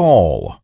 call.